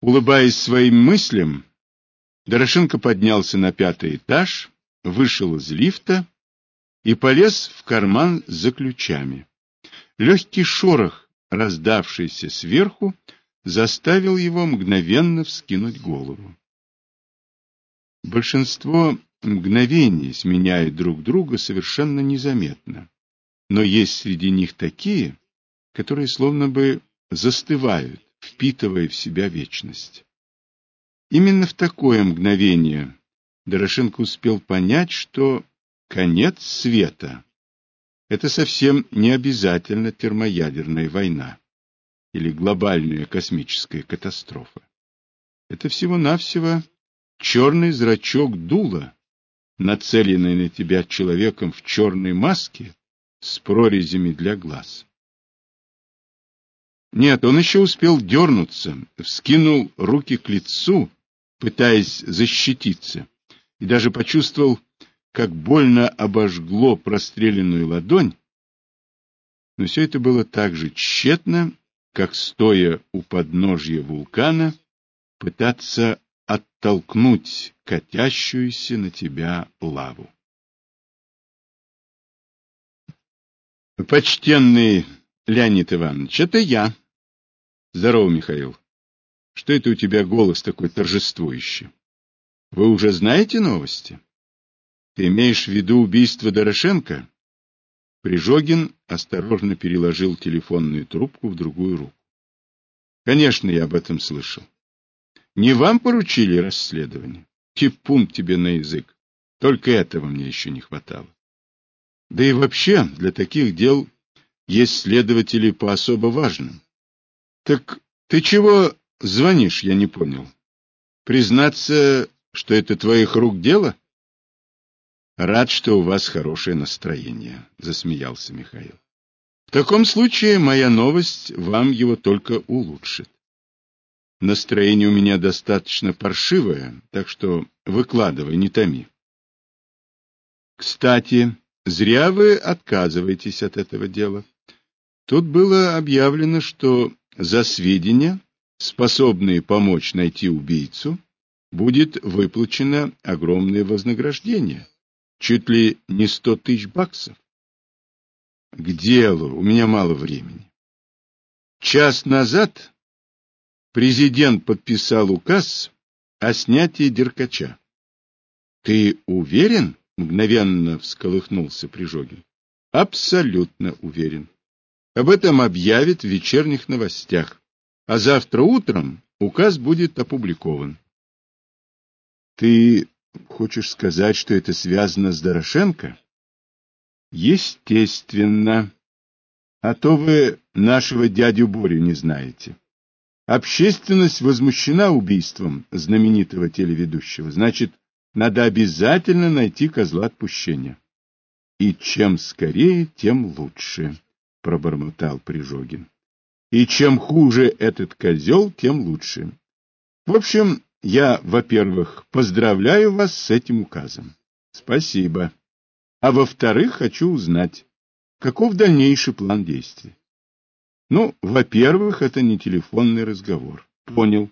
Улыбаясь своим мыслям, Дорошенко поднялся на пятый этаж, вышел из лифта и полез в карман за ключами. Легкий шорох, раздавшийся сверху, заставил его мгновенно вскинуть голову. Большинство мгновений сменяют друг друга совершенно незаметно, но есть среди них такие, которые словно бы застывают, впитывая в себя вечность. Именно в такое мгновение Дорошенко успел понять, что конец света — это совсем не обязательно термоядерная война или глобальная космическая катастрофа. Это всего-навсего черный зрачок дула, нацеленный на тебя человеком в черной маске с прорезями для глаз. Нет, он еще успел дернуться, вскинул руки к лицу, пытаясь защититься, и даже почувствовал, как больно обожгло простреленную ладонь, но все это было так же тщетно, как, стоя у подножья вулкана, пытаться оттолкнуть катящуюся на тебя лаву. Почтенный Леонид Иванович, это я. Здорово, Михаил. Что это у тебя голос такой торжествующий? Вы уже знаете новости? Ты имеешь в виду убийство Дорошенко? Прижогин осторожно переложил телефонную трубку в другую руку. Конечно, я об этом слышал. Не вам поручили расследование? Типун тебе на язык. Только этого мне еще не хватало. Да и вообще, для таких дел есть следователи по особо важным. Так ты чего звонишь, я не понял. Признаться, что это твоих рук дело? Рад, что у вас хорошее настроение, засмеялся Михаил. В таком случае моя новость вам его только улучшит. Настроение у меня достаточно паршивое, так что выкладывай, не томи. Кстати, зря вы отказываетесь от этого дела. Тут было объявлено, что за сведения способные помочь найти убийцу, будет выплачено огромное вознаграждение, чуть ли не сто тысяч баксов. К делу, у меня мало времени. Час назад президент подписал указ о снятии Деркача. — Ты уверен? — мгновенно всколыхнулся Прижогин. — Абсолютно уверен. Об этом объявят в вечерних новостях а завтра утром указ будет опубликован. Ты хочешь сказать, что это связано с Дорошенко? Естественно. А то вы нашего дядю Борю не знаете. Общественность возмущена убийством знаменитого телеведущего. Значит, надо обязательно найти козла отпущения. И чем скорее, тем лучше, пробормотал Прижогин. И чем хуже этот козел, тем лучше. В общем, я, во-первых, поздравляю вас с этим указом. Спасибо. А во-вторых, хочу узнать, каков дальнейший план действий. Ну, во-первых, это не телефонный разговор. Понял.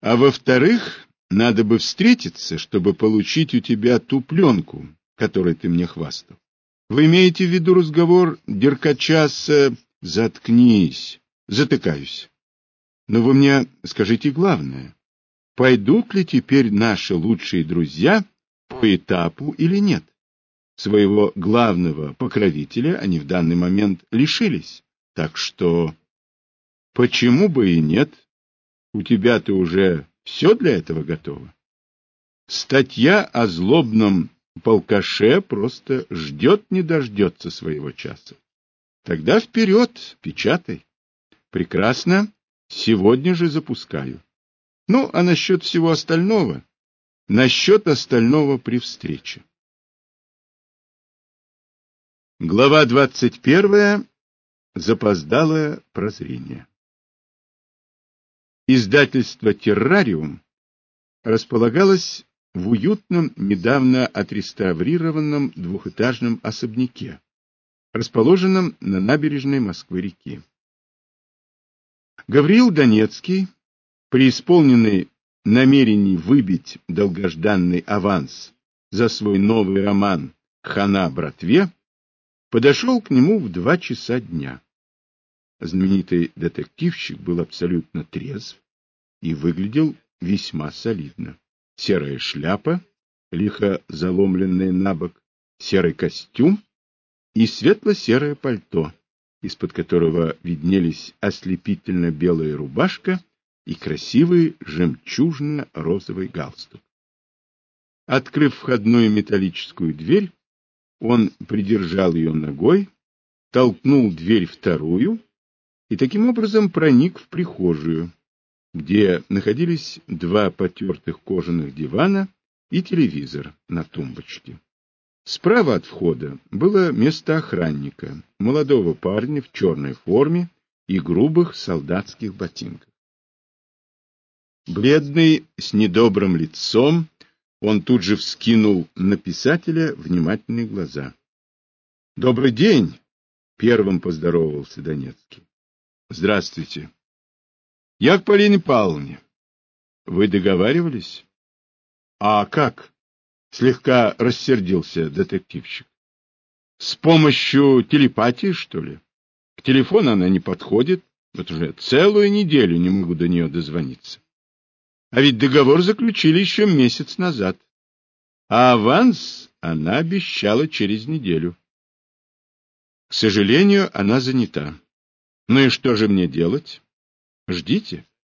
А во-вторых, надо бы встретиться, чтобы получить у тебя ту пленку, которой ты мне хвастал. Вы имеете в виду разговор Деркача. Заткнись. Затыкаюсь. Но вы мне скажите главное. Пойдут ли теперь наши лучшие друзья по этапу или нет? Своего главного покровителя они в данный момент лишились. Так что... Почему бы и нет? У тебя-то уже все для этого готово. Статья о злобном полкаше просто ждет не дождется своего часа. Тогда вперед, печатай. Прекрасно. Сегодня же запускаю. Ну, а насчет всего остального? Насчет остального при встрече. Глава двадцать первая. Запоздалое прозрение. Издательство «Террариум» располагалось в уютном, недавно отреставрированном двухэтажном особняке, расположенном на набережной Москвы-реки. Гавриил Донецкий преисполненный намерений выбить долгожданный аванс за свой новый роман «Хана братве», подошел к нему в два часа дня. Знаменитый детективщик был абсолютно трезв и выглядел весьма солидно. Серая шляпа, лихо заломленная на бок, серый костюм и светло-серое пальто, из-под которого виднелись ослепительно белая рубашка и красивый жемчужно-розовый галстук. Открыв входную металлическую дверь, он придержал ее ногой, толкнул дверь вторую и таким образом проник в прихожую, где находились два потертых кожаных дивана и телевизор на тумбочке. Справа от входа было место охранника, молодого парня в черной форме и грубых солдатских ботинках. Бледный, с недобрым лицом, он тут же вскинул на писателя внимательные глаза. — Добрый день! — первым поздоровался Донецкий. — Здравствуйте. — Я к Полине Павловне. — Вы договаривались? — А как? — слегка рассердился детективщик. — С помощью телепатии, что ли? К телефону она не подходит. Вот уже целую неделю не могу до нее дозвониться. А ведь договор заключили еще месяц назад. А аванс она обещала через неделю. К сожалению, она занята. Ну и что же мне делать? Ждите.